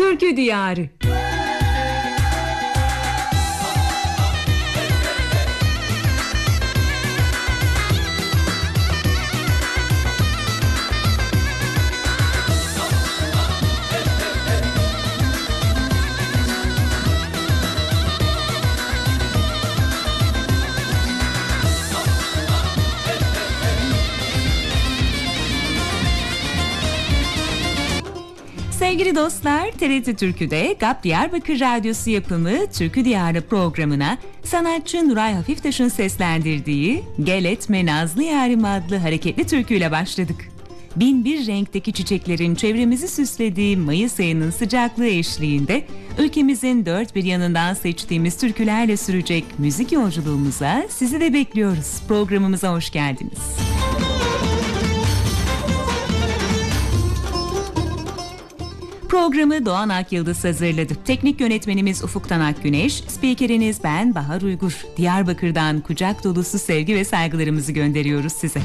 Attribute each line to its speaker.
Speaker 1: Türkü Diyarı Sevgili dostlar, TRT Türkü'de GAP Diyarbakır Radyosu yapımı Türkü Diyarı programına sanatçı Nuray Hafiftaş'ın seslendirdiği Gel Etme Nazlı Yarim adlı hareketli türküyle başladık. Bin bir renkteki çiçeklerin çevremizi süslediği Mayıs ayının sıcaklığı eşliğinde ülkemizin dört bir yanından seçtiğimiz türkülerle sürecek müzik yolculuğumuza sizi de bekliyoruz. Programımıza hoş geldiniz. Programı Doğan Akyıldız hazırladı. Teknik yönetmenimiz Ufuktan Akgüneş, spikeriniz ben Bahar Uygur. Diyarbakır'dan kucak dolusu sevgi ve saygılarımızı gönderiyoruz size.